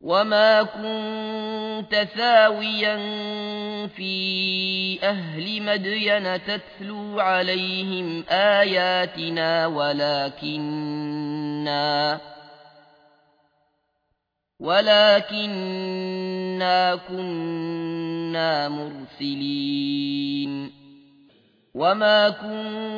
وما كنت ثاويا في أهل مدين تتلو عليهم آياتنا ولكننا ولكننا كنا مرسلين وما كنت